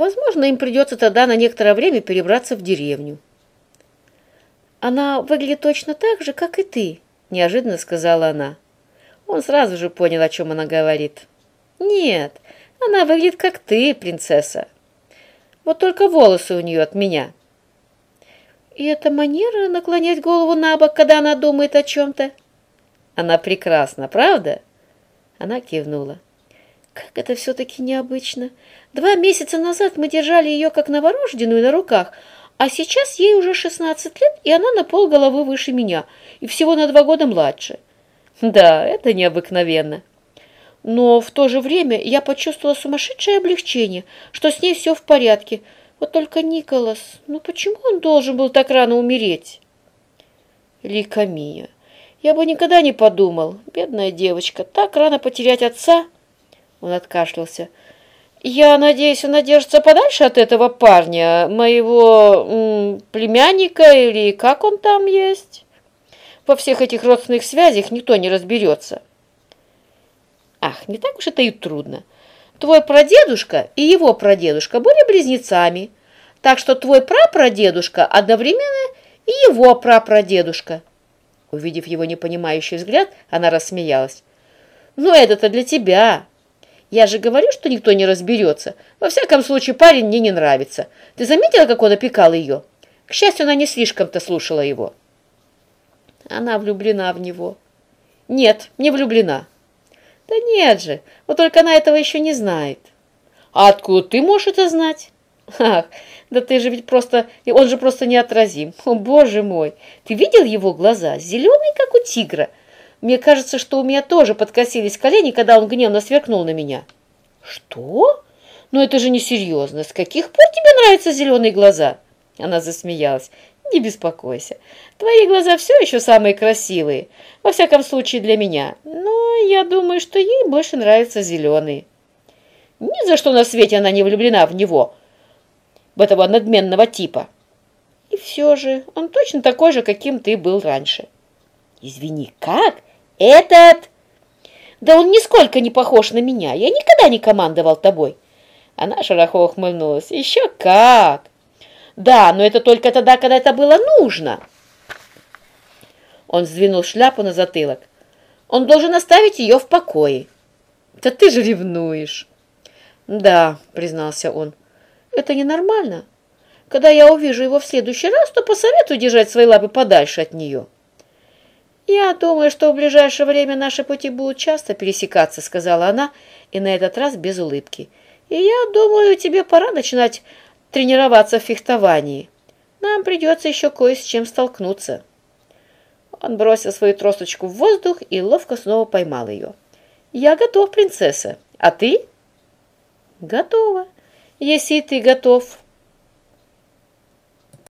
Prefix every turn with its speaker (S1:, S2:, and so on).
S1: Возможно, им придется тогда на некоторое время перебраться в деревню. «Она выглядит точно так же, как и ты», — неожиданно сказала она. Он сразу же понял, о чем она говорит. «Нет, она выглядит как ты, принцесса. Вот только волосы у нее от меня». «И эта манера наклонять голову на бок, когда она думает о чем-то?» «Она прекрасна, правда?» Она кивнула. «Как это все-таки необычно. Два месяца назад мы держали ее как новорожденную на руках, а сейчас ей уже 16 лет, и она на пол головы выше меня, и всего на два года младше. Да, это необыкновенно. Но в то же время я почувствовала сумасшедшее облегчение, что с ней все в порядке. Вот только Николас, ну почему он должен был так рано умереть? Ликомия, я бы никогда не подумал, бедная девочка, так рано потерять отца. Он откашлялся. Я надеюсь, она держится подальше от этого парня, моего м, племянника или как он там есть. Во всех этих родственных связях никто не разберется. Ах, не так уж это и трудно. Твой прадедушка и его прадедушка были близнецами, так что твой прапрадедушка одновременно и его прапрадедушка. Увидев его непонимающий взгляд, она рассмеялась. «Ну, это-то для тебя!» Я же говорю, что никто не разберется. Во всяком случае, парень мне не нравится. Ты заметила, как он опекал ее? К счастью, она не слишком-то слушала его. Она влюблена в него. Нет, не влюблена. Да нет же, вот только она этого еще не знает. А откуда ты можешь это знать? Ах, да ты же ведь просто... Он же просто неотразим. О, боже мой! Ты видел его глаза? Зеленые, как у тигра. Мне кажется, что у меня тоже подкосились колени, когда он гневно сверкнул на меня. Что? Ну это же несерьезно. С каких пор тебе нравятся зеленые глаза? Она засмеялась. Не беспокойся. Твои глаза все еще самые красивые. Во всяком случае для меня. Но я думаю, что ей больше нравятся зеленые. Ни за что на свете она не влюблена в него, в этого надменного типа. И все же он точно такой же, каким ты был раньше. Извини, как? «Этот...» «Да он нисколько не похож на меня. Я никогда не командовал тобой». Она широко ухмыльнулась. «Еще как!» «Да, но это только тогда, когда это было нужно». Он сдвинул шляпу на затылок. «Он должен оставить ее в покое». «Да ты же ревнуешь». «Да», — признался он. «Это ненормально. Когда я увижу его в следующий раз, то посоветую держать свои лапы подальше от нее». «Я думаю, что в ближайшее время наши пути будут часто пересекаться», — сказала она, и на этот раз без улыбки. «И я думаю, тебе пора начинать тренироваться в фехтовании. Нам придется еще кое с чем столкнуться». Он бросил свою тросточку в воздух и ловко снова поймал ее. «Я готов, принцесса. А ты?» «Готова, если ты готов».